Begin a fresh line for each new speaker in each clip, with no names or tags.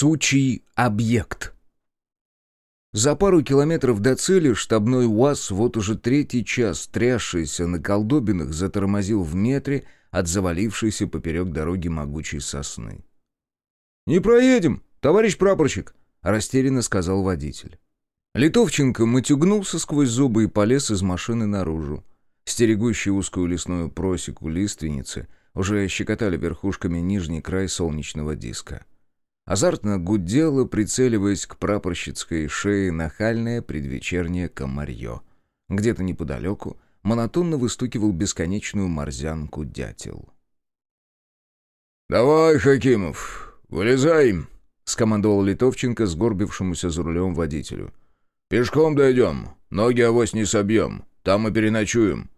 Сучий объект. За пару километров до цели штабной УАЗ, вот уже третий час трясшийся на колдобинах, затормозил в метре от завалившейся поперек дороги могучей сосны. «Не проедем, товарищ прапорщик», — растерянно сказал водитель. Литовченко матюгнулся сквозь зубы и полез из машины наружу. Стерегущие узкую лесную просеку лиственницы уже щекотали верхушками нижний край солнечного диска. Азартно гудело, прицеливаясь к прапорщицкой шее нахальное предвечернее комарье. Где-то неподалеку монотонно выстукивал бесконечную морзянку дятел.
«Давай, Хакимов, вылезаем!» — скомандовал Литовченко сгорбившемуся за рулем водителю. «Пешком дойдем, ноги авось не собьем, там и переночуем».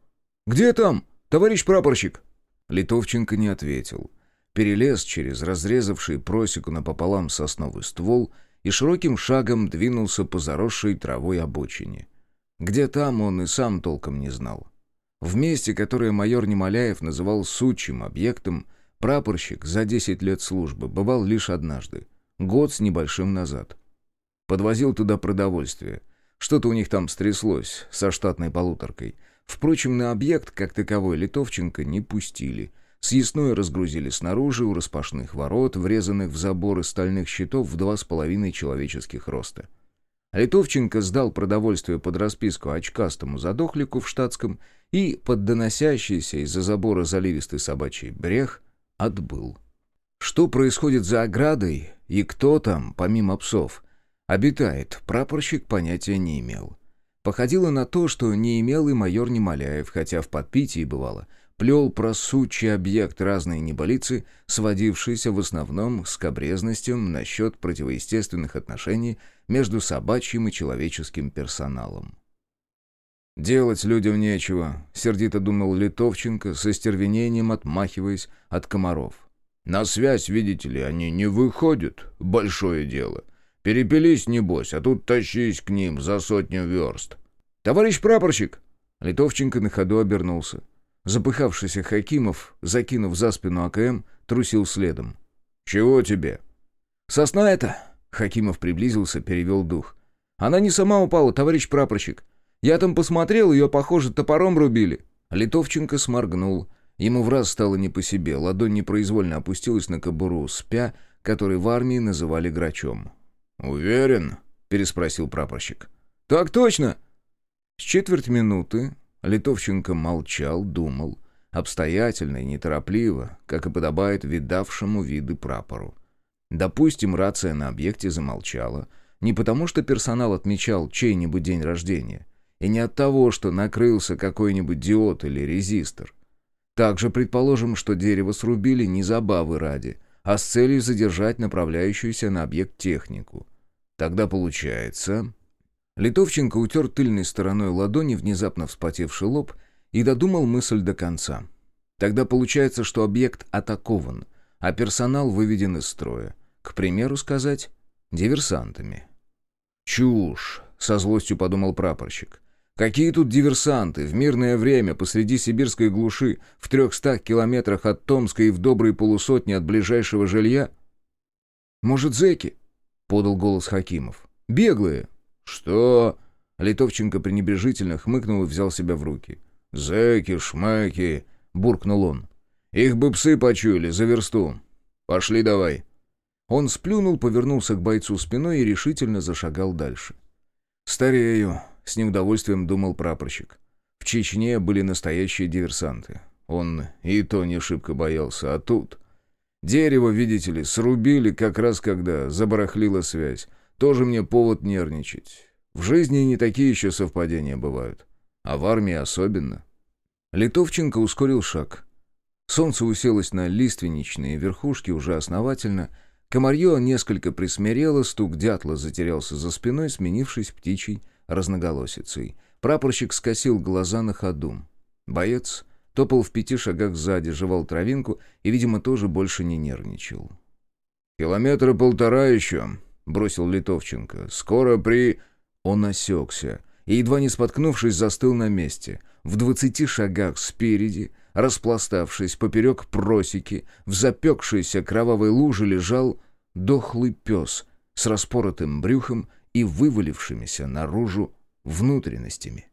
«Где там, товарищ прапорщик?»
Литовченко не ответил перелез через разрезавший просеку напополам сосновый ствол и широким шагом двинулся по заросшей травой обочине. Где там он и сам толком не знал. В месте, которое майор Немоляев называл «сучьим объектом», прапорщик за 10 лет службы бывал лишь однажды, год с небольшим назад. Подвозил туда продовольствие. Что-то у них там стряслось со штатной полуторкой. Впрочем, на объект, как таковой, Литовченко не пустили — Съестное разгрузили снаружи, у распашных ворот, врезанных в заборы стальных щитов в два с половиной человеческих роста. Литовченко сдал продовольствие под расписку очкастому задохлику в штатском и, под доносящийся из-за забора заливистый собачий брех, отбыл. Что происходит за оградой и кто там, помимо псов, обитает, прапорщик понятия не имел. Походило на то, что не имел и майор Немоляев, хотя в подпитии бывало — плел про сучий объект разные неболицы, сводившиеся в основном с кабрезностью насчет противоестественных отношений между собачьим и человеческим персоналом. «Делать людям нечего», — сердито думал Литовченко, со стервенением отмахиваясь от комаров. «На связь, видите ли, они не выходят. Большое дело. Перепились, небось, а тут тащись к ним за сотню верст».
«Товарищ прапорщик!»
Литовченко на ходу обернулся. Запыхавшийся Хакимов, закинув за спину АКМ, трусил следом. «Чего тебе?»
«Сосна это!» Хакимов приблизился, перевел дух. «Она не сама упала, товарищ прапорщик. Я там посмотрел, ее, похоже, топором рубили».
Литовченко сморгнул. Ему в раз стало не по себе, ладонь непроизвольно опустилась на кобуру спя, который в армии называли грачом. «Уверен?» — переспросил прапорщик.
«Так точно!»
С четверть минуты Литовченко молчал, думал, обстоятельно и неторопливо, как и подобает видавшему виды прапору. Допустим, рация на объекте замолчала, не потому что персонал отмечал чей-нибудь день рождения, и не от того, что накрылся какой-нибудь диод или резистор. Также предположим, что дерево срубили не забавы ради, а с целью задержать направляющуюся на объект технику. Тогда получается, Литовченко утер тыльной стороной ладони внезапно вспотевший лоб и додумал мысль до конца. Тогда получается, что объект атакован, а персонал выведен из строя. К примеру сказать, диверсантами. «Чушь!» — со злостью подумал прапорщик. «Какие тут диверсанты? В мирное время, посреди сибирской глуши, в трехстах километрах от Томска и в доброй полусотни от ближайшего жилья?»
«Может, зэки?» — подал голос Хакимов. «Беглые,
«Что?» Литовченко пренебрежительно хмыкнул и взял себя в руки. «Зэки, шмаки!» — буркнул он. «Их бы псы почуяли за версту. Пошли давай».
Он сплюнул, повернулся к бойцу спиной и решительно зашагал дальше.
«Старею», — с неудовольствием думал прапорщик. В Чечне были настоящие диверсанты. Он и то не шибко боялся, а тут... Дерево, видите ли, срубили как раз когда забарахлила связь. Тоже мне повод нервничать. В жизни не такие еще совпадения бывают. А в армии особенно. Литовченко ускорил шаг. Солнце уселось на лиственничные верхушки уже основательно. Комарье несколько присмирело, стук дятла затерялся за спиной, сменившись птичьей разноголосицей. Прапорщик скосил глаза на ходу. Боец топал в пяти шагах сзади, жевал травинку и, видимо, тоже больше не нервничал. «Километра полтора еще», бросил Литовченко. «Скоро при...» Он осекся и, едва не споткнувшись, застыл на месте. В двадцати шагах спереди, распластавшись поперек просеки, в запекшейся кровавой луже лежал
дохлый пес с распоротым брюхом и вывалившимися наружу внутренностями.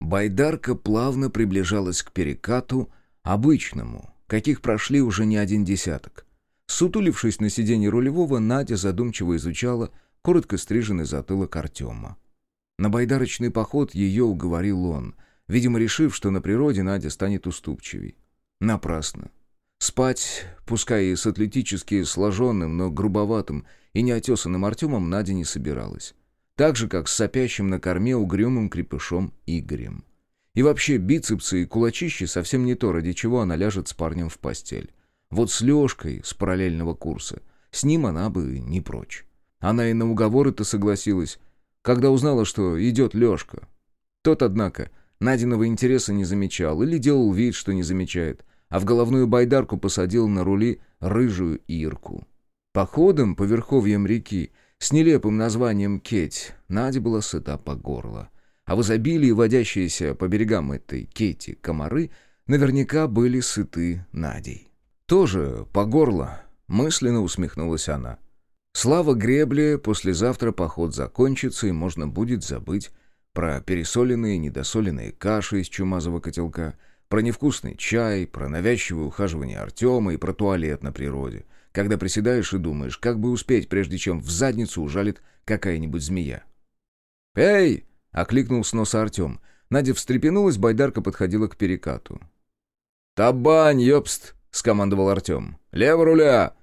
Байдарка плавно приближалась к перекату, обычному, каких прошли уже не один десяток. Сутулившись на сиденье рулевого, Надя задумчиво изучала коротко стриженный затылок Артема. На байдарочный поход ее уговорил он, видимо, решив, что на природе Надя станет уступчивей. Напрасно. Спать, пускай и с атлетически сложенным, но грубоватым и неотесанным Артемом, Надя не собиралась. Так же, как с сопящим на корме угрюмым крепышом Игорем. И вообще бицепсы и кулачищи совсем не то, ради чего она ляжет с парнем в постель. Вот с Лешкой с параллельного курса, с ним она бы не прочь. Она и на уговоры-то согласилась, когда узнала, что идет Лешка. Тот, однако, Надиного интереса не замечал или делал вид, что не замечает, а в головную байдарку посадил на рули рыжую Ирку. Походом по верховьям реки с нелепым названием Кеть Надя была сыта по горло. А в изобилии водящиеся по берегам этой Кети комары наверняка были сыты Надей. «Тоже по горло», — мысленно усмехнулась она. «Слава гребли, послезавтра поход закончится, и можно будет забыть про пересоленные недосоленные каши из чумазого котелка, про невкусный чай, про навязчивое ухаживание Артема и про туалет на природе, когда приседаешь и думаешь, как бы успеть, прежде чем в задницу ужалит какая-нибудь змея. «Эй!» — окликнул с носа Артем. Надя встрепенулась, байдарка подходила к перекату. «Табань, ёпст!» — скомандовал Артем. «Лево руля!»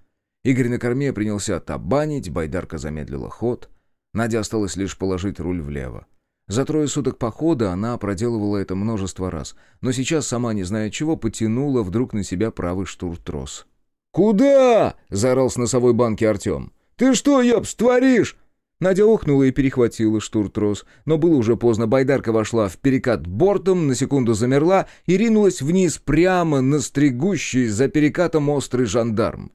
Игорь на корме принялся табанить, байдарка замедлила ход. Надя осталось лишь положить руль влево. За трое суток похода она проделывала это множество раз, но сейчас, сама не зная чего, потянула вдруг на себя правый штуртрос. «Куда?» — заорал с носовой банки Артем. «Ты что, ёпс, творишь?» Надя охнула и перехватила штуртрос, но было уже поздно. Байдарка вошла в перекат бортом, на секунду замерла и ринулась вниз прямо на стригущий за перекатом острый жандарм.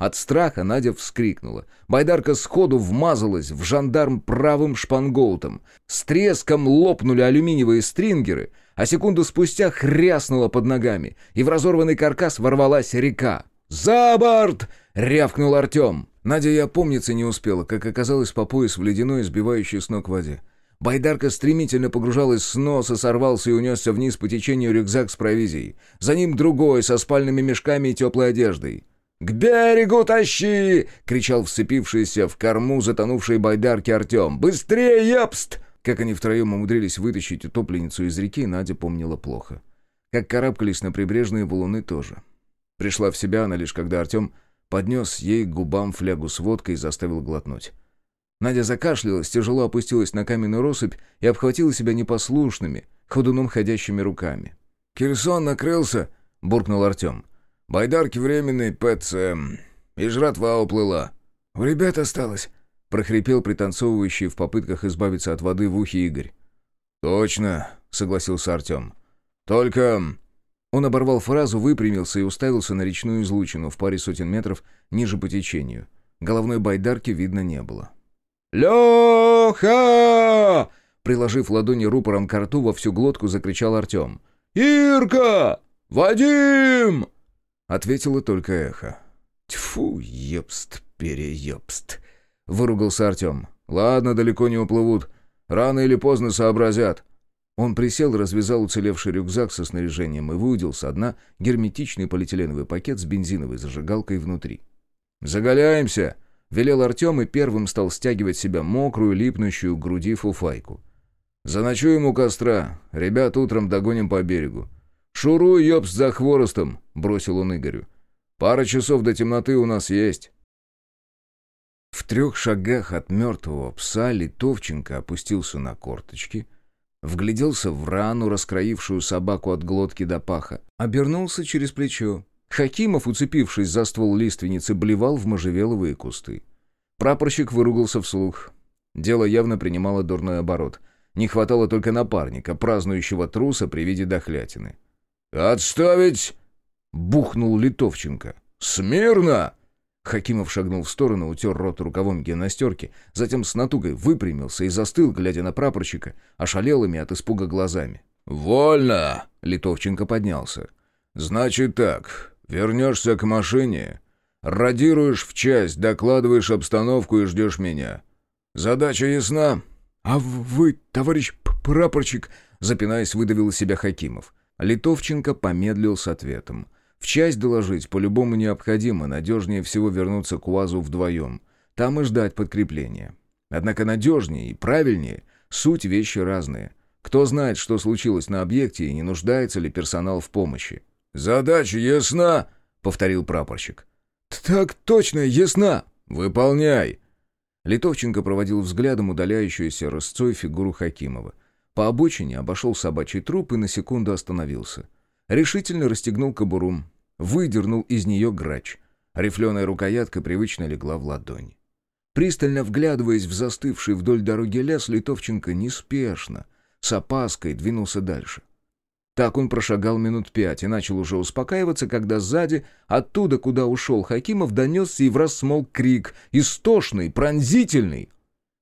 От страха Надя вскрикнула. Байдарка сходу вмазалась в жандарм правым шпангоутом. С треском лопнули алюминиевые стрингеры, а секунду спустя хряснула под ногами, и в разорванный каркас ворвалась река. «За борт!» — рявкнул Артем. Надя и опомниться не успела, как оказалось по пояс в ледяной, сбивающей с ног воде. Байдарка стремительно погружалась с носа, сорвался и унесся вниз по течению рюкзак с провизией. За ним другой, со спальными мешками и теплой одеждой. «К берегу тащи!» — кричал вцепившийся в корму затонувшей байдарки Артем. «Быстрее, епст!» Как они втроем умудрились вытащить утопленницу из реки, Надя помнила плохо. Как карабкались на прибрежные валуны тоже. Пришла в себя она лишь, когда Артем поднес ей к губам флягу с водкой и заставил глотнуть. Надя закашлялась, тяжело опустилась на каменную россыпь и обхватила себя непослушными, ходуном ходящими руками. «Кирсон накрылся!» — буркнул Артем. «Байдарки временные, ПЦМ. И жратва уплыла». «У ребят осталось», — прохрипел пританцовывающий в попытках избавиться от воды в ухе Игорь.
«Точно», — согласился Артем. «Только
он оборвал фразу, выпрямился и уставился на речную излучину в паре сотен метров ниже по течению. Головной байдарки видно не было.
«Леха!»
Приложив ладони рупором к рту, во всю глотку закричал Артем.
«Ирка! Вадим!»
Ответило только эхо. «Тьфу, епст, переепст!» Выругался Артем. «Ладно, далеко не уплывут. Рано или поздно сообразят. Он присел, развязал уцелевший рюкзак со снаряжением и выудил со дна герметичный полиэтиленовый пакет с бензиновой зажигалкой внутри. «Заголяемся!» — велел Артем и первым стал стягивать себя мокрую, липнущую к груди фуфайку. «Заночуем у костра. Ребят утром догоним по берегу. Шуруй, ёпс, за хворостом!» — бросил он Игорю. «Пара часов до темноты у нас есть». В трех шагах от мертвого пса Литовченко опустился на корточки — Вгляделся в рану, раскроившую собаку от глотки до паха. Обернулся через плечо. Хакимов, уцепившись за ствол лиственницы, блевал в можжевеловые кусты. Прапорщик выругался вслух. Дело явно принимало дурной оборот. Не хватало только напарника, празднующего труса при виде дохлятины.
«Отставить!»
— бухнул Литовченко.
«Смирно!»
Хакимов шагнул в сторону, утер рот рукавом гимнастерки, затем с натугой выпрямился и застыл, глядя на прапорщика, ошалелыми от испуга глазами.
«Вольно!»
— Литовченко поднялся.
«Значит так, вернешься к машине, Радируешь в часть, докладываешь обстановку и ждешь меня. Задача ясна?»
«А вы, товарищ прапорщик...» Запинаясь, выдавил из себя Хакимов. Литовченко помедлил с ответом. «В часть доложить по-любому необходимо, надежнее всего вернуться к УАЗу вдвоем. Там и ждать подкрепления. Однако надежнее и правильнее суть вещи разные. Кто знает, что случилось на объекте и не нуждается ли персонал в помощи».
«Задача ясна!» — повторил прапорщик.
«Так точно, ясна!»
«Выполняй!»
Литовченко проводил взглядом удаляющуюся рысцой фигуру Хакимова. По обочине обошел собачий труп и на секунду остановился. Решительно расстегнул кобуру, выдернул из нее грач. Рифленая рукоятка привычно легла в ладонь. Пристально вглядываясь в застывший вдоль дороги лес, Литовченко неспешно, с опаской двинулся дальше. Так он прошагал минут пять и начал уже успокаиваться, когда сзади, оттуда, куда ушел Хакимов, донесся и враз смолк крик, истошный, пронзительный.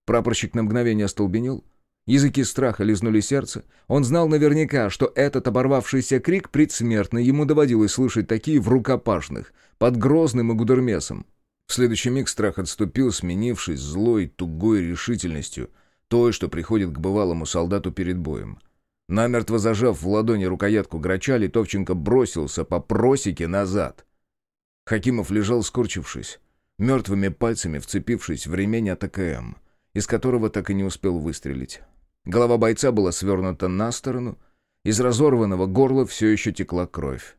Прапорщик на мгновение остолбенел, Языки страха лизнули сердце. Он знал наверняка, что этот оборвавшийся крик предсмертный ему доводилось слышать такие в рукопашных, под Грозным и Гудермесом. В следующий миг страх отступил, сменившись злой, тугой решительностью, той, что приходит к бывалому солдату перед боем. Намертво зажав в ладони рукоятку грача, Литовченко бросился по просеке назад. Хакимов лежал скорчившись, мертвыми пальцами вцепившись в ремень АТКМ, из которого так и не успел выстрелить. Голова бойца была свернута на сторону. Из разорванного горла все еще текла кровь.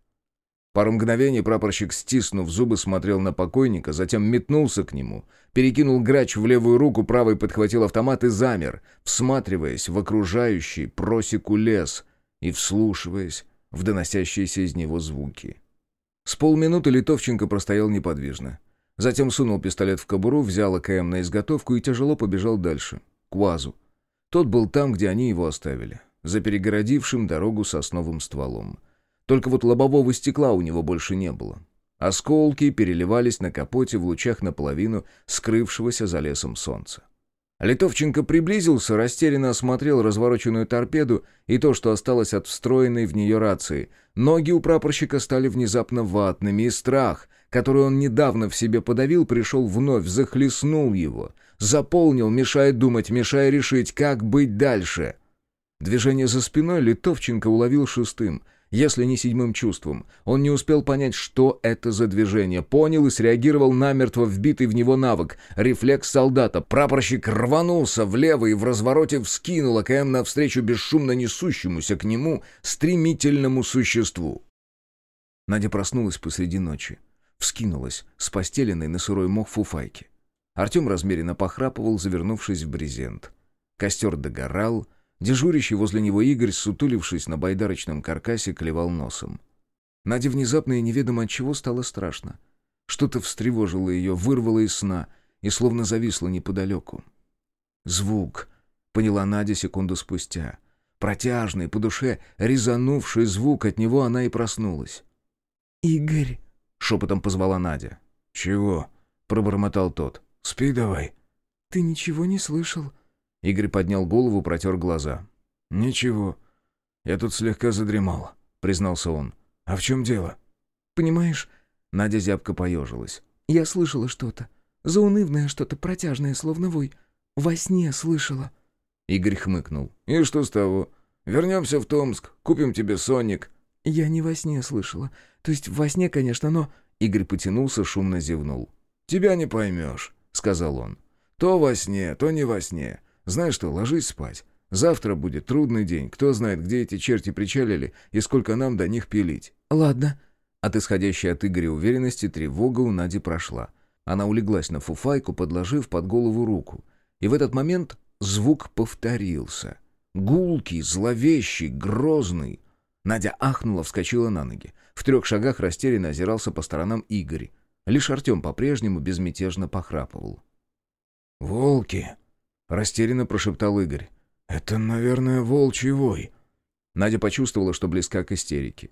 Пару мгновений прапорщик, стиснув зубы, смотрел на покойника, затем метнулся к нему, перекинул грач в левую руку, правой подхватил автомат и замер, всматриваясь в окружающий просеку лес и вслушиваясь в доносящиеся из него звуки. С полминуты Литовченко простоял неподвижно. Затем сунул пистолет в кобуру, взял АКМ на изготовку и тяжело побежал дальше, к УАЗу. Тот был там, где они его оставили, за перегородившим дорогу сосновым стволом. Только вот лобового стекла у него больше не было. Осколки переливались на капоте в лучах наполовину скрывшегося за лесом солнца. Литовченко приблизился, растерянно осмотрел развороченную торпеду и то, что осталось от встроенной в нее рации. Ноги у прапорщика стали внезапно ватными, и страх, который он недавно в себе подавил, пришел вновь, захлестнул его — Заполнил, мешая думать, мешая решить, как быть дальше. Движение за спиной Литовченко уловил шестым, если не седьмым чувством. Он не успел понять, что это за движение. Понял и среагировал намертво вбитый в него навык. Рефлекс солдата. Прапорщик рванулся влево и в развороте вскинул АКМ навстречу бесшумно несущемуся к нему стремительному существу. Надя проснулась посреди ночи. Вскинулась с постеленной на сырой мох фуфайки. Артем размеренно похрапывал, завернувшись в брезент. Костер догорал, дежурящий возле него Игорь, сутулившись на байдарочном каркасе, клевал носом. Наде внезапно и неведомо от чего стало страшно. Что-то встревожило ее, вырвало из сна и словно зависло неподалеку. «Звук», — поняла Надя секунду спустя. Протяжный, по душе резанувший звук, от него она и проснулась.
«Игорь», —
шепотом позвала Надя.
«Чего?» — пробормотал тот. Спи давай».
«Ты ничего не слышал?»
Игорь поднял голову, протер глаза.
«Ничего. Я тут слегка задремал», — признался он. «А в чем дело?»
«Понимаешь...»
Надя зябко поежилась.
«Я слышала что-то. Заунывное что-то, протяжное, словно вой. Во сне слышала».
Игорь хмыкнул.
«И что с того? Вернемся в Томск, купим тебе сонник».
«Я не во сне слышала. То есть во сне, конечно, но...»
Игорь потянулся, шумно зевнул.
«Тебя не поймешь. — сказал он. «То во сне, то не во сне. Знаешь что, ложись спать. Завтра будет трудный день. Кто знает, где эти черти причалили и сколько нам до них пилить».
«Ладно».
От исходящей от Игоря уверенности тревога у Нади прошла. Она улеглась на фуфайку, подложив под голову руку. И в этот момент звук повторился. Гулкий, зловещий, грозный. Надя ахнула, вскочила на ноги. В трех шагах растерянно озирался по сторонам Игорь. Лишь Артем по-прежнему безмятежно похрапывал.
«Волки!» — растерянно прошептал Игорь. «Это, наверное, волчий вой».
Надя почувствовала, что близка к истерике.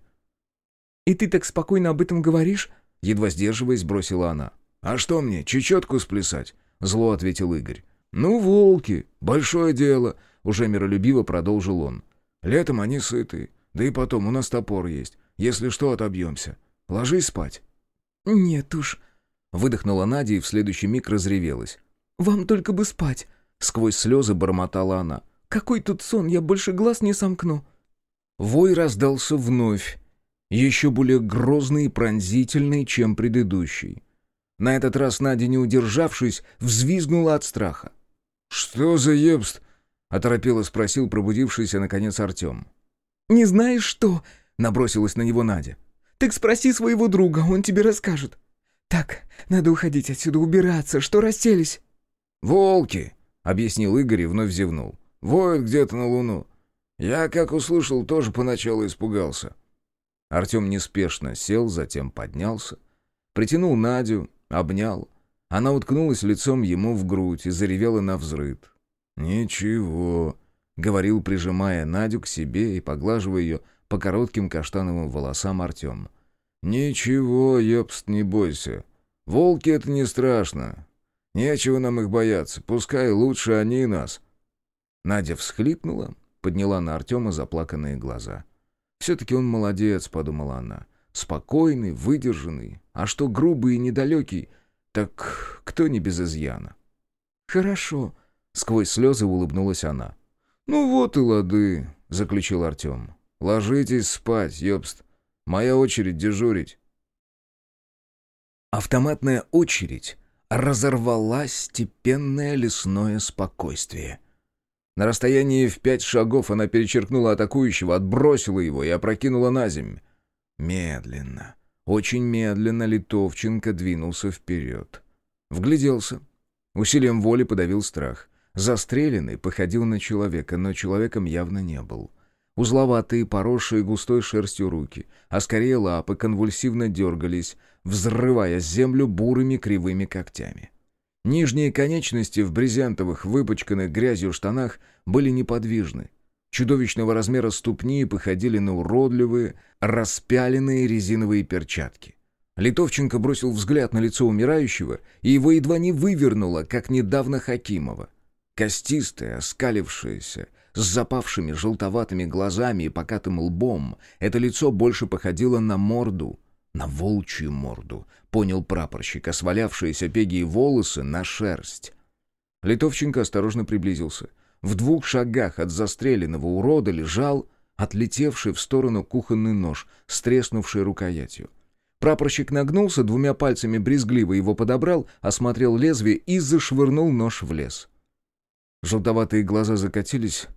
«И ты так спокойно об этом говоришь?»
Едва сдерживаясь, бросила она.
«А что мне, чечетку сплясать?»
— зло ответил Игорь.
«Ну, волки, большое дело», — уже миролюбиво продолжил он. «Летом они сыты. Да и потом, у нас топор есть. Если что, отобьемся. Ложись спать».
«Нет уж».
Выдохнула Надя и в следующий миг разревелась.
«Вам только бы спать!»
Сквозь слезы бормотала она.
«Какой тут сон, я больше глаз не сомкну!»
Вой раздался вновь, еще более грозный и пронзительный, чем предыдущий. На этот раз Надя, не удержавшись, взвизгнула от страха. «Что за ебст?» — оторопело спросил пробудившийся, наконец, Артем.
«Не знаешь что?» — набросилась на него Надя. «Так спроси своего друга, он тебе расскажет. Так, надо уходить отсюда, убираться, что расселись?»
«Волки!» — объяснил Игорь и вновь зевнул. «Воют где-то на луну. Я, как услышал, тоже поначалу испугался». Артем неспешно сел, затем поднялся, притянул Надю, обнял. Она уткнулась лицом ему в грудь и заревела на взрыд. «Ничего», — говорил, прижимая Надю к себе и поглаживая ее по коротким каштановым волосам Артем. «Ничего, ёпст, не бойся. Волки — это не страшно. Нечего нам их бояться, пускай лучше они нас». Надя всхлипнула, подняла на Артема заплаканные глаза. «Все-таки он молодец», — подумала она. «Спокойный, выдержанный, а что грубый и недалекий, так кто не без изъяна?»
«Хорошо», —
сквозь слезы улыбнулась она. «Ну вот и лады», — заключил Артем. «Ложитесь спать, ёбст. Моя очередь дежурить». Автоматная очередь разорвала степенное лесное спокойствие. На расстоянии в пять шагов она перечеркнула атакующего, отбросила его и опрокинула на землю. Медленно, очень медленно Литовченко двинулся вперед. Вгляделся. Усилием воли подавил страх. Застреленный походил на человека, но человеком явно не был. Узловатые, поросшие густой шерстью руки, а скорее лапы, конвульсивно дергались, взрывая землю бурыми кривыми когтями. Нижние конечности в брезентовых, выпачканных грязью штанах были неподвижны. Чудовищного размера ступни походили на уродливые, распяленные резиновые перчатки. Литовченко бросил взгляд на лицо умирающего, и его едва не вывернуло, как недавно Хакимова. Костистое, оскалившееся, с запавшими желтоватыми глазами и покатым лбом, это лицо больше походило на морду, на волчью морду, понял прапорщик, а свалявшиеся пеги и волосы на шерсть. Литовченко осторожно приблизился. В двух шагах от застреленного урода лежал отлетевший в сторону кухонный нож с треснувшей рукоятью. Прапорщик нагнулся, двумя пальцами брезгливо его подобрал, осмотрел лезвие и зашвырнул нож в лес. Желтоватые глаза закатились,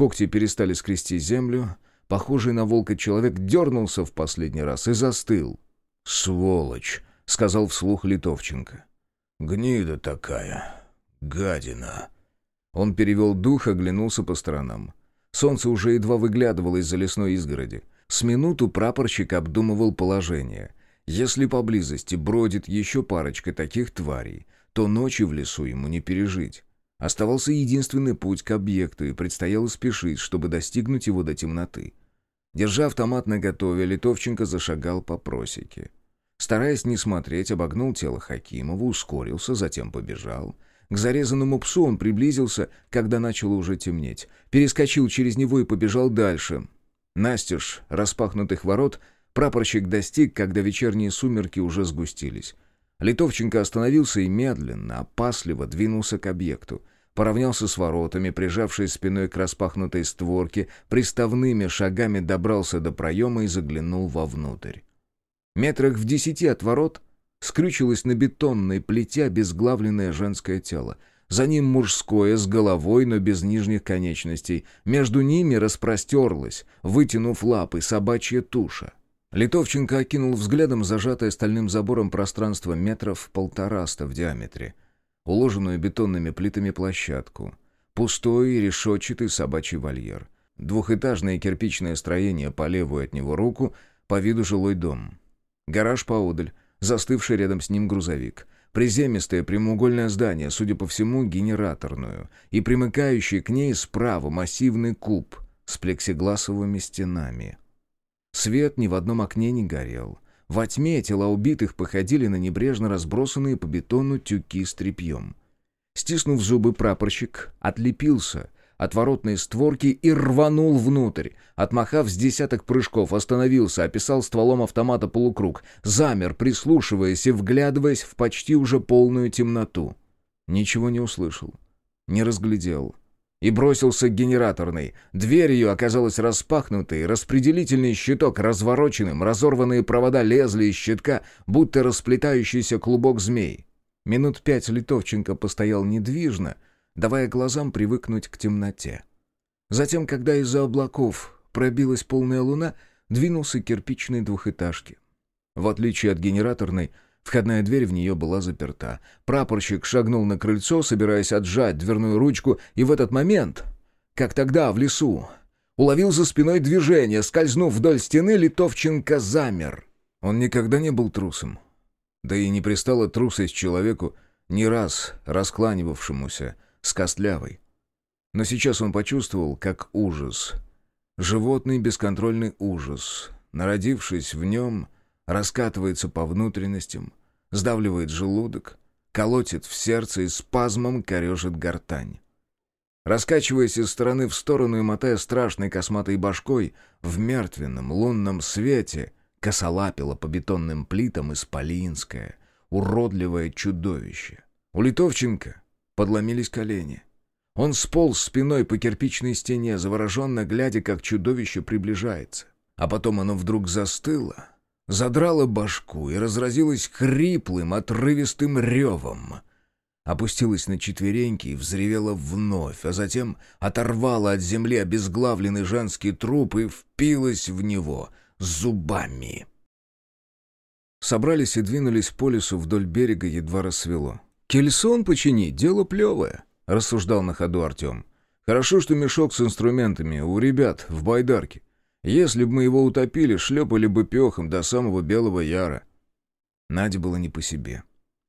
Когти перестали скрести землю. Похожий на волка человек дернулся в последний раз и застыл. «Сволочь!» — сказал вслух Литовченко. «Гнида такая. Гадина!» Он перевел дух, оглянулся по сторонам. Солнце уже едва выглядывало из-за лесной изгороди. С минуту прапорщик обдумывал положение. Если поблизости бродит еще парочка таких тварей, то ночи в лесу ему не пережить. Оставался единственный путь к объекту, и предстояло спешить, чтобы достигнуть его до темноты. Держа автомат наготове, Литовченко зашагал по просеке. Стараясь не смотреть, обогнул тело Хакимова, ускорился, затем побежал. К зарезанному псу он приблизился, когда начало уже темнеть. Перескочил через него и побежал дальше. Настежь распахнутых ворот прапорщик достиг, когда вечерние сумерки уже сгустились. Литовченко остановился и медленно, опасливо двинулся к объекту. Поравнялся с воротами, прижавшись спиной к распахнутой створке, приставными шагами добрался до проема и заглянул вовнутрь. Метрах в десяти от ворот скрючилось на бетонной плите обезглавленное женское тело. За ним мужское, с головой, но без нижних конечностей. Между ними распростерлась, вытянув лапы, собачья туша. Литовченко окинул взглядом зажатое стальным забором пространство метров полтораста в диаметре, уложенную бетонными плитами площадку, пустой решетчатый собачий вольер, двухэтажное кирпичное строение по левую от него руку, по виду жилой дом, гараж поодаль, застывший рядом с ним грузовик, приземистое прямоугольное здание, судя по всему, генераторную, и примыкающий к ней справа массивный куб с плексигласовыми стенами — Свет ни в одном окне не горел. Во тьме тела убитых походили на небрежно разбросанные по бетону тюки с тряпьем. Стиснув зубы, прапорщик отлепился
отворотной створки и рванул внутрь. Отмахав с десяток прыжков, остановился, описал стволом автомата полукруг, замер, прислушиваясь и вглядываясь в почти уже полную темноту. Ничего не услышал, не разглядел. И бросился к генераторной. Дверь ее оказалась распахнутой, распределительный щиток развороченным, разорванные провода лезли из щитка, будто расплетающийся клубок змей. Минут пять Литовченко постоял недвижно, давая глазам привыкнуть к темноте. Затем, когда из-за облаков пробилась полная луна, двинулся кирпичной двухэтажке. В отличие от генераторной, входная дверь в нее была заперта. Прапорщик шагнул на крыльцо, собираясь отжать дверную ручку, и в этот момент, как тогда в лесу, уловил за спиной движение, скользнув вдоль стены, Литовченко замер. Он никогда не был трусом. Да и не пристала трусость человеку, не раз раскланивавшемуся, с костлявой. Но сейчас он почувствовал, как ужас. Животный бесконтрольный ужас, народившись в нем, раскатывается по внутренностям, сдавливает желудок, колотит в сердце и спазмом корежит гортань. Раскачиваясь из стороны в сторону и мотая страшной косматой башкой, в мертвенном лунном свете косолапило по бетонным плитам исполинское, уродливое чудовище. У Литовченко подломились колени. Он сполз спиной по кирпичной стене, завороженно глядя, как чудовище приближается. А потом оно вдруг застыло, задрало башку и разразилось хриплым, отрывистым ревом. Опустилась на четвереньки и взревела вновь, а затем оторвала от земли обезглавленный женский труп и впилась в него зубами. Собрались и двинулись по лесу вдоль берега, едва рассвело. «Кельсон починить, дело плевое», — рассуждал на ходу Артем. «Хорошо, что мешок с инструментами у ребят в байдарке. Если бы мы его утопили, шлепали бы пехом до самого Белого Яра». Наде было не по себе.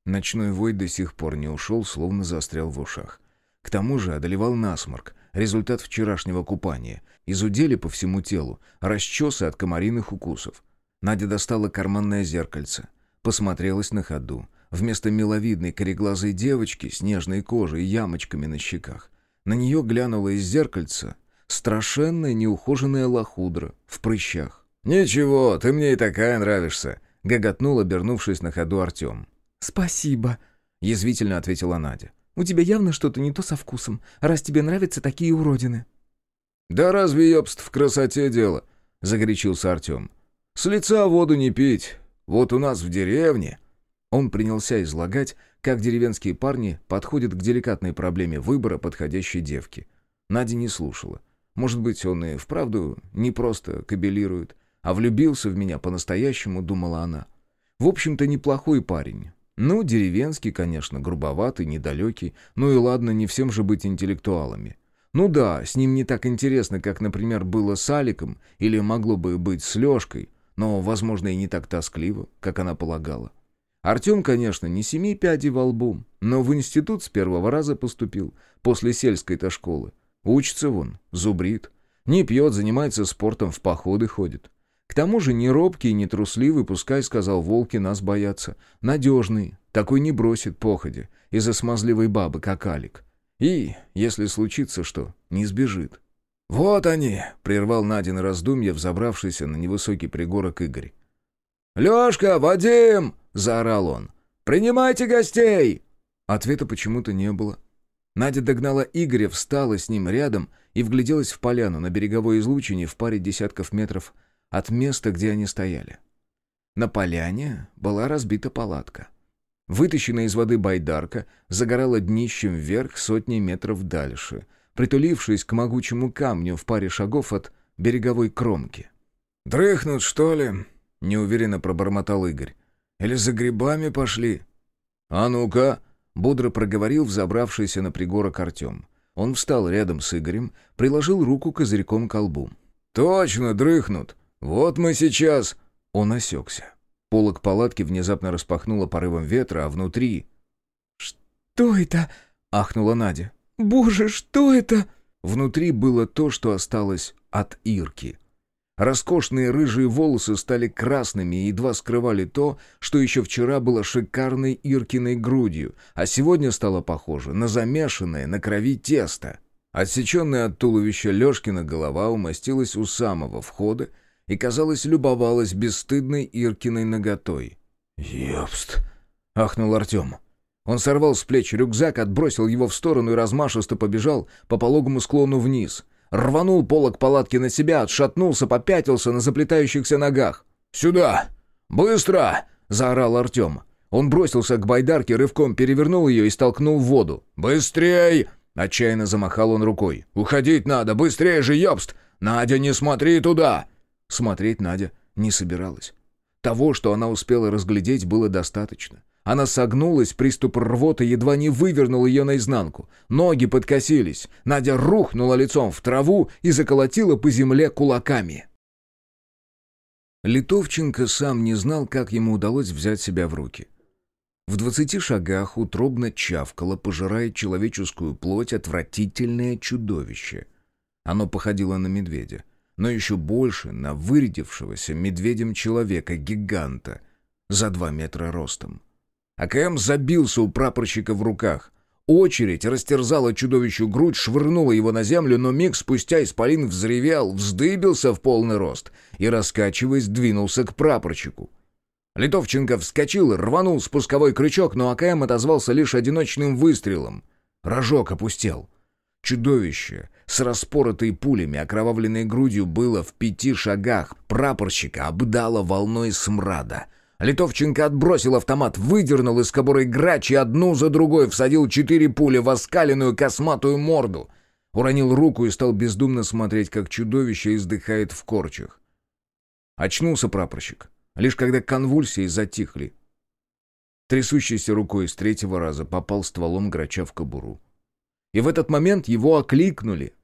Ночной вой до сих пор не ушел, словно застрял в ушах. К тому же одолевал насморк, результат вчерашнего купания. Изудели по всему телу, расчесы от комариных укусов. Надя достала карманное зеркальце, посмотрелась на ходу. Вместо миловидной кореглазой девочки с нежной кожей и ямочками на щеках. На нее глянула из зеркальца страшенная неухоженная лохудра в прыщах. «Ничего, ты мне и такая нравишься», — гоготнул, обернувшись на ходу Артем.
«Спасибо», —
язвительно ответила Надя.
«У тебя явно что-то не то со вкусом, раз тебе нравятся такие уродины».
«Да разве, ёбст, в красоте дело?» — загорячился Артем. «С лица воду не пить. Вот у нас в деревне...» Он принялся излагать, как деревенские парни подходят к деликатной проблеме выбора подходящей девки. Надя не слушала. Может быть, он и вправду не просто кабелирует, а влюбился в меня по-настоящему, думала она. В общем-то, неплохой парень. Ну, деревенский, конечно, грубоватый, недалекий. Ну и ладно, не всем же быть интеллектуалами. Ну да, с ним не так интересно, как, например, было с Аликом, или могло бы быть с Лешкой, но, возможно, и не так тоскливо, как она полагала. Артем, конечно, не семи пядей во лбу, но в институт с первого раза поступил, после сельской-то школы. Учится вон, зубрит. Не пьет, занимается спортом, в походы ходит. К тому же не робкий и не трусливый, пускай, сказал волки, нас боятся. Надежный, такой не бросит походе из-за смазливой бабы, как Алик. И, если случится что, не сбежит. «Вот они!» — прервал Надин раздумье, взобравшийся на невысокий пригорок Игорь. «Лешка, Вадим!» — заорал он. «Принимайте гостей!» Ответа почему-то не было. Надя догнала Игоря, встала с ним рядом и вгляделась в поляну на береговой излучине в паре десятков метров от места, где они стояли. На поляне была разбита палатка. Вытащенная из воды байдарка загорала днищем вверх сотни метров дальше, притулившись к могучему камню в паре шагов от береговой кромки. «Дрыхнут, что ли?» — неуверенно пробормотал Игорь. Или за грибами пошли?» «А ну-ка!» — бодро проговорил взобравшийся на пригорок Артем. Он встал рядом с Игорем, приложил руку козырьком к колбу. «Точно, дрыхнут! Вот мы сейчас...» Он осекся. Полок палатки внезапно распахнуло порывом ветра, а внутри...
«Что это?» — ахнула Надя. «Боже, что это?»
Внутри было то, что осталось от Ирки. Роскошные рыжие волосы стали красными и едва скрывали то, что еще вчера было шикарной Иркиной грудью, а сегодня стало похоже на замешанное на крови тесто.
Отсеченная от туловища Лешкина голова умостилась у самого входа и, казалось, любовалась бесстыдной Иркиной наготой.
«Ёпст!» — ахнул Артем. Он сорвал с плеч рюкзак, отбросил его в сторону и размашисто побежал по пологому склону вниз. Рванул полок палатки на себя, отшатнулся, попятился на заплетающихся ногах.
«Сюда! Быстро!» — заорал Артем.
Он бросился к байдарке, рывком перевернул ее и столкнул в воду.
«Быстрей!» — отчаянно замахал он рукой. «Уходить надо! Быстрее же, ёбст! Надя, не смотри туда!»
Смотреть Надя не собиралась. Того, что она успела разглядеть, было достаточно. Она согнулась, приступ рвоты едва не вывернул ее наизнанку. Ноги подкосились. Надя рухнула лицом в траву и заколотила по земле кулаками. Литовченко сам не знал, как ему удалось взять себя в руки. В двадцати шагах утробно чавкало, пожирая человеческую плоть, отвратительное чудовище. Оно походило на медведя, но еще больше на вырядившегося медведем человека-гиганта за два метра ростом. АКМ забился у прапорщика в руках. Очередь растерзала чудовищу грудь, швырнула его на землю, но миг спустя исполин взревел, вздыбился в полный рост и, раскачиваясь, двинулся к прапорщику. Литовченко вскочил рванул спусковой крючок, но АКМ отозвался лишь одиночным выстрелом. Рожок опустел. Чудовище с распоротой пулями, окровавленной грудью было в пяти шагах. Прапорщика обдало волной смрада — Литовченко отбросил автомат, выдернул из кобуры грач и одну за другой всадил четыре пули в оскаленную косматую морду. Уронил руку и стал бездумно смотреть, как чудовище издыхает в корчах. Очнулся прапорщик, лишь когда конвульсии затихли. Трясущейся рукой с третьего раза попал стволом грача в кобуру. И в этот момент его окликнули.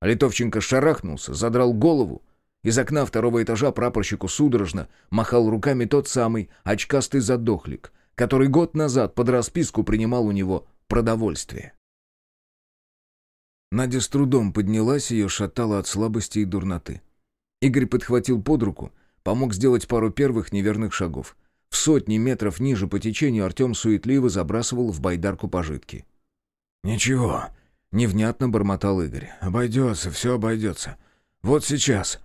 Литовченко шарахнулся, задрал голову, из окна второго этажа прапорщику судорожно махал руками тот самый очкастый задохлик, который год назад под расписку принимал у него продовольствие. Надя с трудом поднялась, ее шатало от слабости и дурноты. Игорь подхватил под руку, помог сделать пару первых неверных шагов. В сотни метров ниже по течению Артем суетливо забрасывал в байдарку пожитки.
«Ничего», — невнятно бормотал Игорь. «Обойдется, все обойдется. Вот сейчас».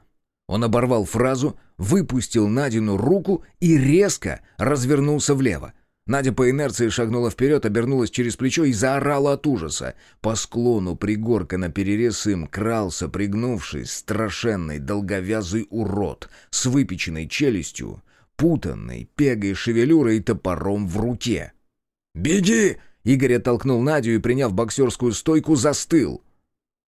Он оборвал фразу, выпустил Надину руку и резко развернулся влево. Надя по инерции шагнула вперед, обернулась через плечо и заорала от ужаса. По склону пригорка на перерез им крался, пригнувшись, страшенный долговязый урод с выпеченной челюстью, путанной пегой шевелюрой и топором в руке.
«Беги!»
Игорь оттолкнул Надю и, приняв боксерскую стойку, застыл.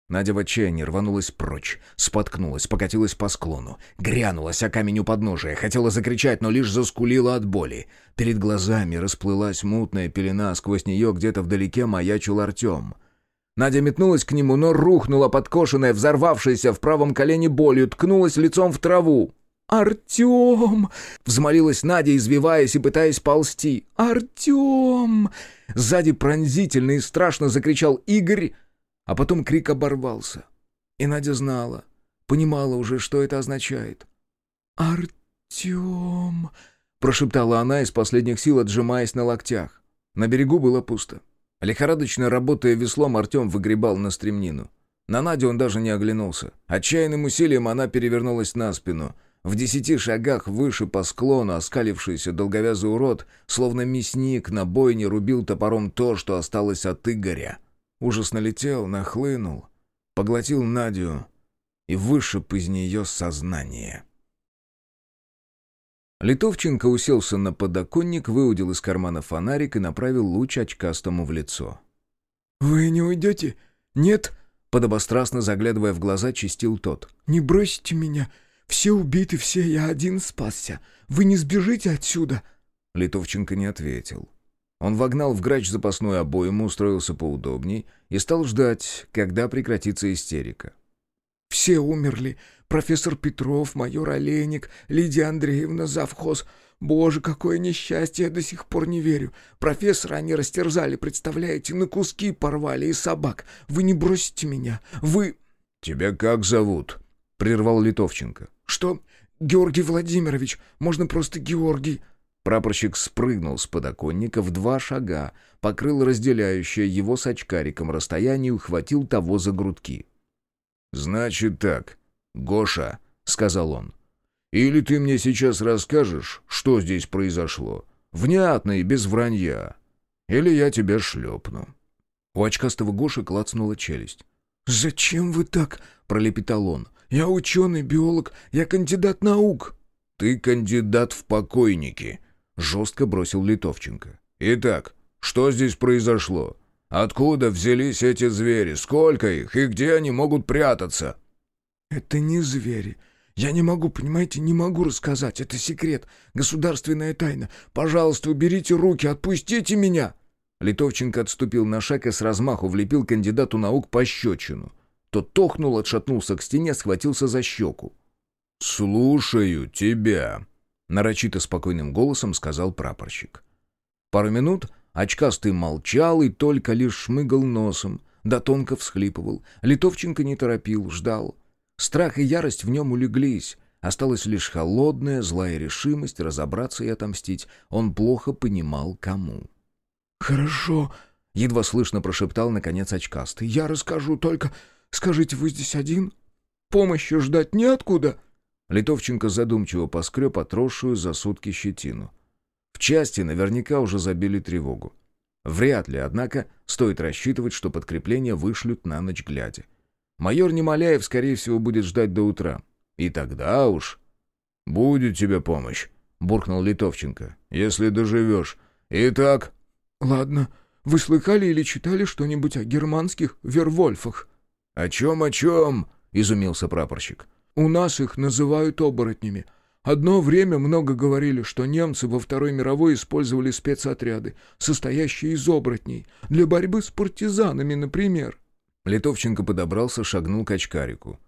Надя в отчаянии рванулась прочь, споткнулась, покатилась по склону, грянулась о камень у подножия, хотела закричать, но лишь заскулила от боли. Перед глазами расплылась мутная пелена, сквозь нее где-то вдалеке маячил Артем. Надя метнулась к нему, но рухнула подкошенная, взорвавшаяся в правом колене болью, ткнулась лицом в траву. «Артем!» — взмолилась Надя, извиваясь и пытаясь ползти. «Артем!» Сзади пронзительно и страшно закричал Игорь, а потом крик оборвался. И Надя знала, понимала уже, что это означает. «Артем!» — прошептала она из последних сил, отжимаясь на локтях. На берегу было пусто. Лихорадочно работая веслом, Артем выгребал на стремнину. На Надю он даже не оглянулся. Отчаянным усилием она перевернулась на спину. В десяти шагах выше по склону оскалившийся долговязый урод, словно мясник на бойне рубил топором то, что осталось от Игоря — Ужас налетел, нахлынул, поглотил Надю и вышиб из нее сознание. Литовченко уселся на подоконник, выудил из кармана фонарик и направил луч очкастому в лицо.
«Вы не уйдете? Нет?»
Подобострастно заглядывая в глаза, чистил тот.
«Не бросите меня! Все убиты, все, я один спасся! Вы не сбежите отсюда!»
Литовченко не ответил. Он вогнал в грач запасную обойму, устроился поудобней и стал ждать, когда прекратится истерика.
«Все умерли. Профессор Петров, майор Олейник, Лидия Андреевна, завхоз. Боже, какое несчастье, я до сих пор не верю. Профессора они растерзали, представляете, на куски порвали и собак. Вы не бросите меня. Вы...»
«Тебя как зовут?» — прервал Литовченко.
«Что? Георгий Владимирович. Можно просто Георгий».
Прапорщик спрыгнул с подоконника в два шага, покрыл разделяющее его с очкариком расстояние и ухватил того за грудки. «Значит так, Гоша», — сказал он, — «или ты мне сейчас расскажешь, что здесь произошло, внятно и без вранья, или я тебя шлепну». У очкастого Гоши клацнула челюсть.
«Зачем вы так?» — пролепетал он. «Я ученый, биолог, я кандидат наук».
«Ты кандидат в покойники», — жестко бросил Литовченко. «Итак, что здесь произошло? Откуда взялись эти звери? Сколько их? И где они могут прятаться?»
«Это не звери. Я не могу, понимаете, не могу рассказать. Это секрет, государственная тайна. Пожалуйста, уберите руки, отпустите меня!»
Литовченко отступил на шаг и с размаху влепил кандидату наук пощечину. Тот тохнул, отшатнулся к стене, схватился за щеку. «Слушаю тебя», — нарочито спокойным голосом сказал прапорщик. Пару минут очкастый молчал и только лишь шмыгал носом, да тонко всхлипывал. Литовченко не торопил, ждал. Страх и ярость в нем улеглись. Осталась лишь холодная, злая решимость разобраться и отомстить. Он плохо понимал, кому.
«Хорошо», — едва слышно прошептал, наконец, очкастый. «Я расскажу, только скажите, вы здесь один? Помощи ждать неоткуда?»
Литовченко задумчиво поскреб отросшую за сутки щетину. В части наверняка уже забили тревогу. Вряд ли, однако, стоит рассчитывать, что подкрепление вышлют на ночь глядя. Майор Немоляев, скорее всего, будет ждать до утра. И тогда уж... «Будет тебе помощь», — буркнул Литовченко, — «если доживешь. Итак...»
«Ладно. Вы слыхали или читали что-нибудь о германских вервольфах?»
«О чем, о чем?» — изумился прапорщик.
«У нас их называют оборотнями. Одно время много говорили, что немцы во Второй мировой использовали спецотряды, состоящие из оборотней, для борьбы с партизанами, например».
Литовченко подобрался, шагнул к очкарику.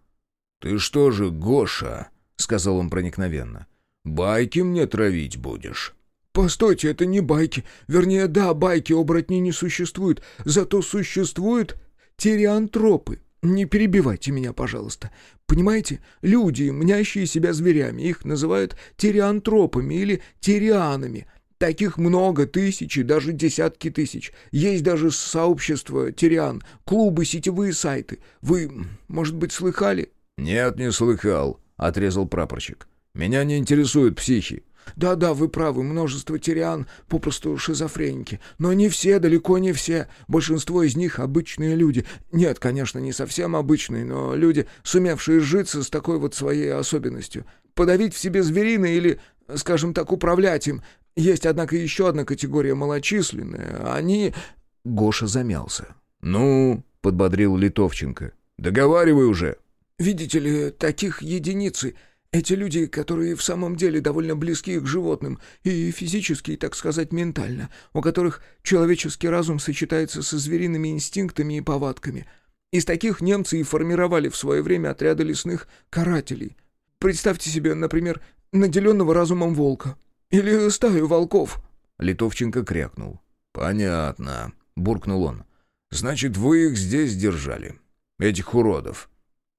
«Ты что же, Гоша?» — сказал он проникновенно. «Байки мне травить будешь?»
«Постойте, это не байки. Вернее, да, байки оборотней не существуют. Зато существуют тириантропы. Не перебивайте меня, пожалуйста. Понимаете, люди, мнящие себя зверями, их называют тириантропами или тирианами. Таких много, тысячи, даже десятки тысяч. Есть даже сообщество тириан, клубы, сетевые сайты. Вы, может быть, слыхали?»
«Нет, не слыхал», — отрезал прапорщик. «Меня не интересуют психи.
Да-да, вы правы, множество тириан попросту шизофреники. Но не все, далеко не все. Большинство из них обычные люди. Нет, конечно, не совсем обычные, но люди, сумевшие сжиться с такой вот своей особенностью. Подавить в себе звериное или, скажем так, управлять им. Есть, однако, еще одна категория малочисленная. Они...
Гоша замялся. «Ну?» — подбодрил Литовченко. «Договаривай уже».
«Видите ли, таких единицы...» Эти люди, которые в самом деле довольно близки к животным, и физически, и, так сказать, ментально, у которых человеческий разум сочетается со звериными инстинктами и повадками. Из таких немцы и формировали в свое время отряды лесных карателей. Представьте себе, например, наделенного разумом волка. Или стаю волков.
Литовченко крякнул. «Понятно», — буркнул он. «Значит, вы их здесь держали, этих уродов».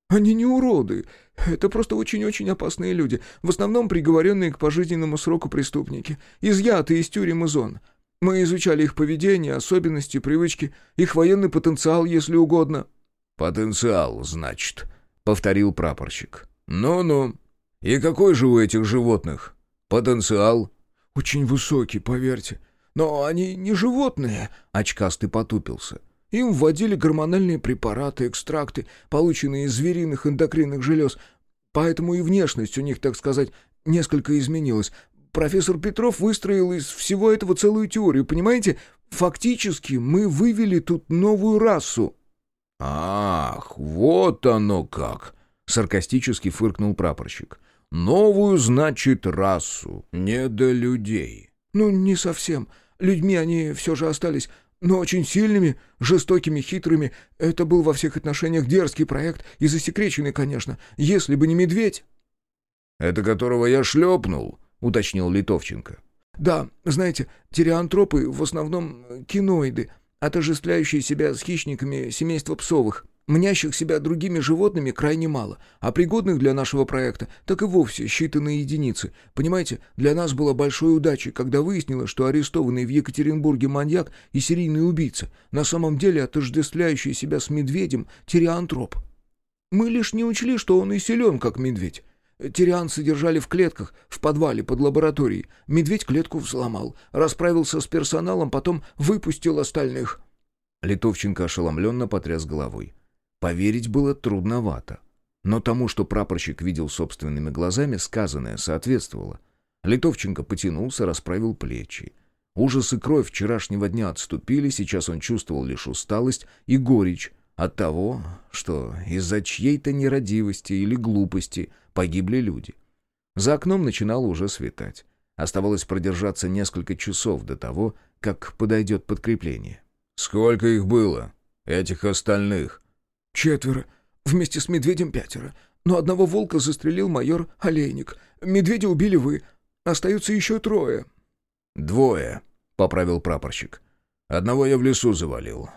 «Они не уроды. Это просто очень-очень опасные люди, в основном приговоренные к пожизненному сроку преступники, изъятые из тюрем и зон. Мы изучали их поведение, особенности, привычки, их военный потенциал, если угодно».
«Потенциал, значит», — повторил прапорщик. «Ну-ну. И какой же у этих животных потенциал?»
«Очень высокий, поверьте. Но они не животные», — очкастый потупился. Им вводили гормональные препараты, экстракты, полученные из звериных эндокринных желез. Поэтому и внешность у них, так сказать, несколько изменилась. Профессор Петров выстроил из всего этого целую теорию, понимаете? Фактически мы вывели тут новую расу».
«Ах, вот оно как!» — саркастически фыркнул прапорщик. «Новую, значит, расу, не до людей».
«Ну, не совсем. Людьми они все же остались но очень сильными, жестокими, хитрыми. Это был во всех отношениях дерзкий проект и засекреченный, конечно, если бы не медведь».
«Это которого я шлепнул», — уточнил Литовченко.
«Да, знаете, тиреантропы в основном киноиды, отождествляющие себя с хищниками семейства псовых». Мнящих себя другими животными крайне мало, а пригодных для нашего проекта так и вовсе считанные единицы. Понимаете, для нас было большой удачей, когда выяснилось, что арестованный в Екатеринбурге маньяк и серийный убийца на самом деле отождествляющий себя с медведем тириантроп. Мы лишь не учли, что он и силен, как медведь. Тирианцы держали в клетках, в подвале, под лабораторией. Медведь клетку взломал, расправился с персоналом, потом выпустил остальных.
Литовченко ошеломленно потряс головой. Поверить было трудновато. Но тому, что прапорщик видел собственными глазами, сказанное соответствовало. Литовченко потянулся, расправил плечи. Ужас и кровь вчерашнего дня отступили, сейчас он чувствовал лишь усталость и горечь от того, что из-за чьей-то нерадивости или глупости погибли люди. За окном начинало уже светать. Оставалось продержаться несколько часов до того, как подойдет подкрепление.
«Сколько их было? Этих остальных?»
«Четверо. Вместе с медведем пятеро. Но одного волка застрелил майор Олейник. Медведя убили вы. Остаются еще трое».
«Двое», — поправил прапорщик. «Одного я в лесу завалил.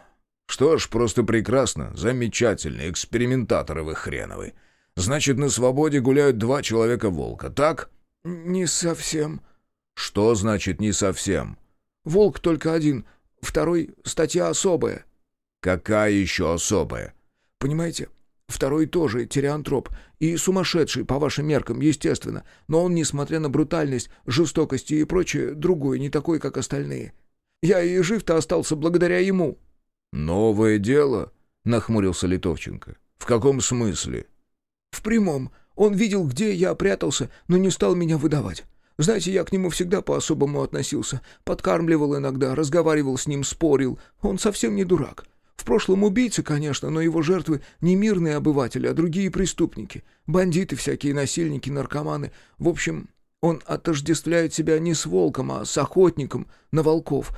Что ж, просто прекрасно, замечательно, экспериментаторы вы хреновы. Значит, на свободе гуляют два человека-волка, так?»
«Не совсем».
«Что значит «не совсем»?»
«Волк только один, второй — статья особая».
«Какая еще особая?»
«Понимаете, второй тоже тириантроп, и сумасшедший, по вашим меркам, естественно, но он, несмотря на брутальность, жестокость и прочее, другой, не такой, как остальные. Я и жив-то остался благодаря ему».
«Новое дело?» — нахмурился Литовченко. «В каком смысле?»
«В прямом. Он видел, где я прятался, но не стал меня выдавать. Знаете, я к нему всегда по-особому относился. Подкармливал иногда, разговаривал с ним, спорил. Он совсем не дурак. В прошлом убийца, конечно, но его жертвы не мирные обыватели, а другие преступники. Бандиты всякие, насильники, наркоманы. В общем, он отождествляет себя не с волком, а с охотником на волков.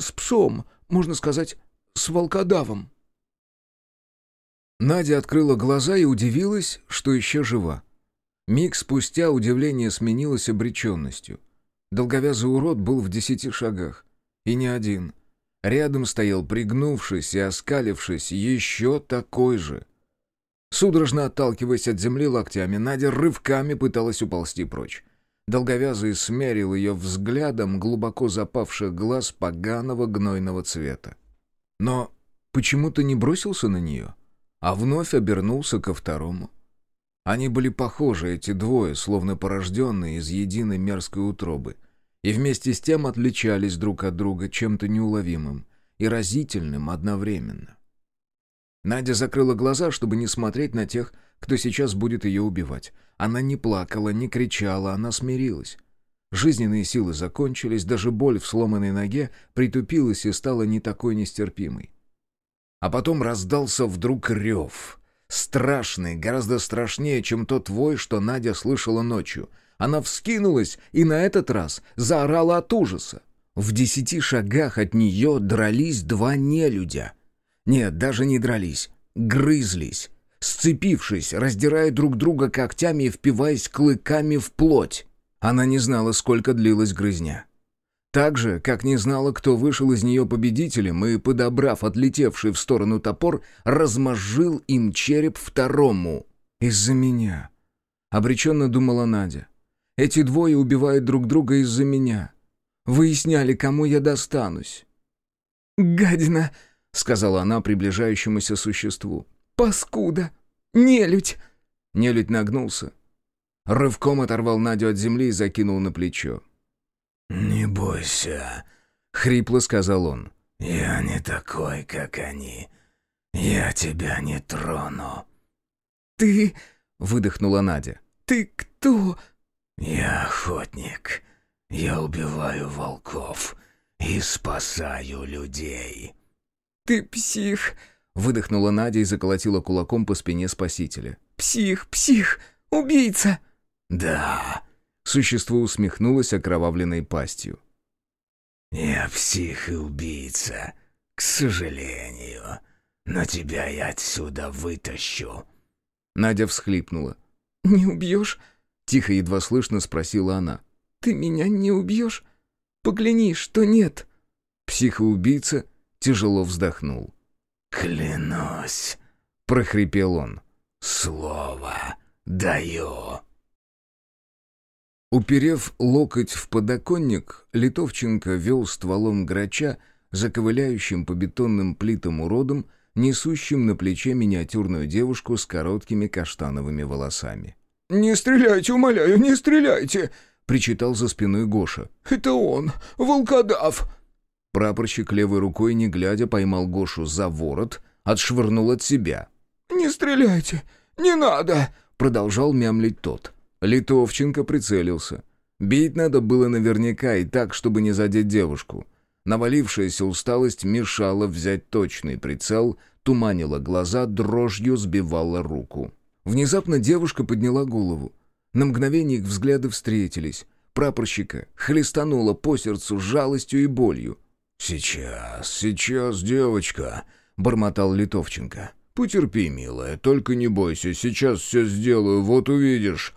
С псом, можно сказать, с волкодавом.
Надя открыла глаза и удивилась, что еще жива. Миг спустя удивление сменилось обреченностью. Долговязый урод был в десяти шагах. И не один. Рядом стоял, пригнувшись и оскалившись, еще такой же. Судорожно отталкиваясь от земли локтями, Надя рывками пыталась уползти прочь. Долговязый смерил ее взглядом глубоко запавших глаз поганого гнойного цвета. Но почему-то не бросился на нее, а вновь обернулся ко второму. Они были похожи, эти двое, словно порожденные из единой мерзкой утробы, и вместе с тем отличались друг от друга чем-то неуловимым и разительным одновременно. Надя закрыла глаза, чтобы не смотреть на тех, кто сейчас будет ее убивать. Она не плакала, не кричала, она смирилась. Жизненные силы закончились, даже боль в сломанной ноге притупилась и стала не такой нестерпимой. А потом раздался вдруг рев. Страшный, гораздо страшнее, чем тот вой, что Надя слышала ночью. Она вскинулась и на этот раз заорала от ужаса. В десяти шагах от нее дрались два нелюдя. Нет, даже не дрались, грызлись, сцепившись, раздирая друг друга когтями и впиваясь клыками в плоть. Она не знала, сколько длилась грызня. Так же, как не знала, кто вышел из нее победителем, и, подобрав отлетевший в сторону топор, размозжил им череп второму. «Из-за меня», — обреченно думала Надя. «Эти двое убивают друг друга из-за меня. Выясняли, кому я достанусь».
«Гадина», —
сказала она приближающемуся существу.
«Паскуда! Нелюдь!»
Нелюдь нагнулся, Рывком оторвал Надю от земли и закинул на плечо.
«Не бойся», —
хрипло сказал он.
«Я не такой, как они. Я тебя не трону».
«Ты...»
— выдохнула Надя.
«Ты кто?»
«Я охотник. Я убиваю волков и спасаю людей».
«Ты псих», —
выдохнула Надя и заколотила кулаком по спине спасителя.
«Псих, псих, убийца!»
«Да».
Существо усмехнулось окровавленной пастью.
«Я псих и убийца, к сожалению. Но тебя я отсюда вытащу».
Надя всхлипнула.
«Не убьешь?»
Тихо, едва слышно спросила она.
«Ты меня не убьешь? Погляни, что нет».
Психоубийца тяжело вздохнул.
«Клянусь», —
прохрипел он.
«Слово даю».
Уперев локоть в подоконник, Литовченко вел стволом грача, заковыляющим по бетонным плитам уродом, несущим на плече миниатюрную девушку с короткими каштановыми волосами.
«Не стреляйте, умоляю, не стреляйте!»
— причитал за спиной Гоша.
«Это он, волкодав!»
Прапорщик левой рукой, не глядя, поймал Гошу за ворот, отшвырнул от себя.
«Не стреляйте! Не надо!»
— продолжал мямлить тот. Литовченко прицелился. Бить надо было наверняка и так, чтобы не задеть девушку. Навалившаяся усталость мешала взять точный прицел, туманила глаза, дрожью сбивала руку. Внезапно девушка подняла голову. На мгновение их взгляды встретились. Прапорщика хлестануло по сердцу жалостью и болью.
«Сейчас, сейчас, девочка», —
бормотал Литовченко.
«Потерпи, милая, только не бойся, сейчас все сделаю, вот увидишь».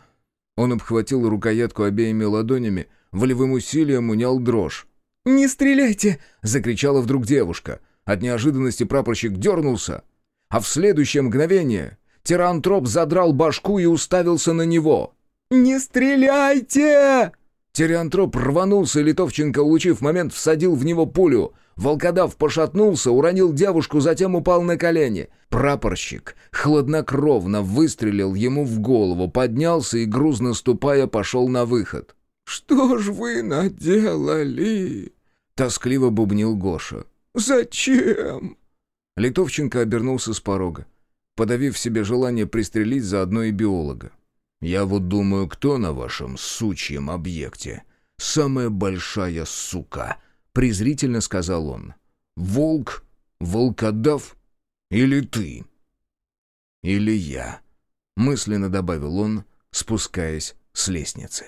Он обхватил рукоятку обеими ладонями, волевым усилием унял дрожь.
«Не стреляйте!»
— закричала вдруг девушка. От неожиданности прапорщик дернулся, а в следующее мгновение тирантроп задрал башку и уставился на него.
«Не стреляйте!»
Тириантроп рванулся, и Литовченко, улучив момент, всадил в него пулю. Волкодав пошатнулся, уронил девушку, затем упал на колени. Прапорщик хладнокровно выстрелил ему в голову, поднялся и, грузно ступая, пошел на выход.
«Что ж вы наделали?»
— тоскливо бубнил Гоша.
«Зачем?»
Литовченко обернулся с порога, подавив себе желание пристрелить заодно и биолога.
«Я вот думаю, кто на вашем сучьем объекте? Самая большая сука!» — презрительно сказал он. «Волк? Волкодав? Или ты?» «Или я?» — мысленно добавил он, спускаясь с лестницы.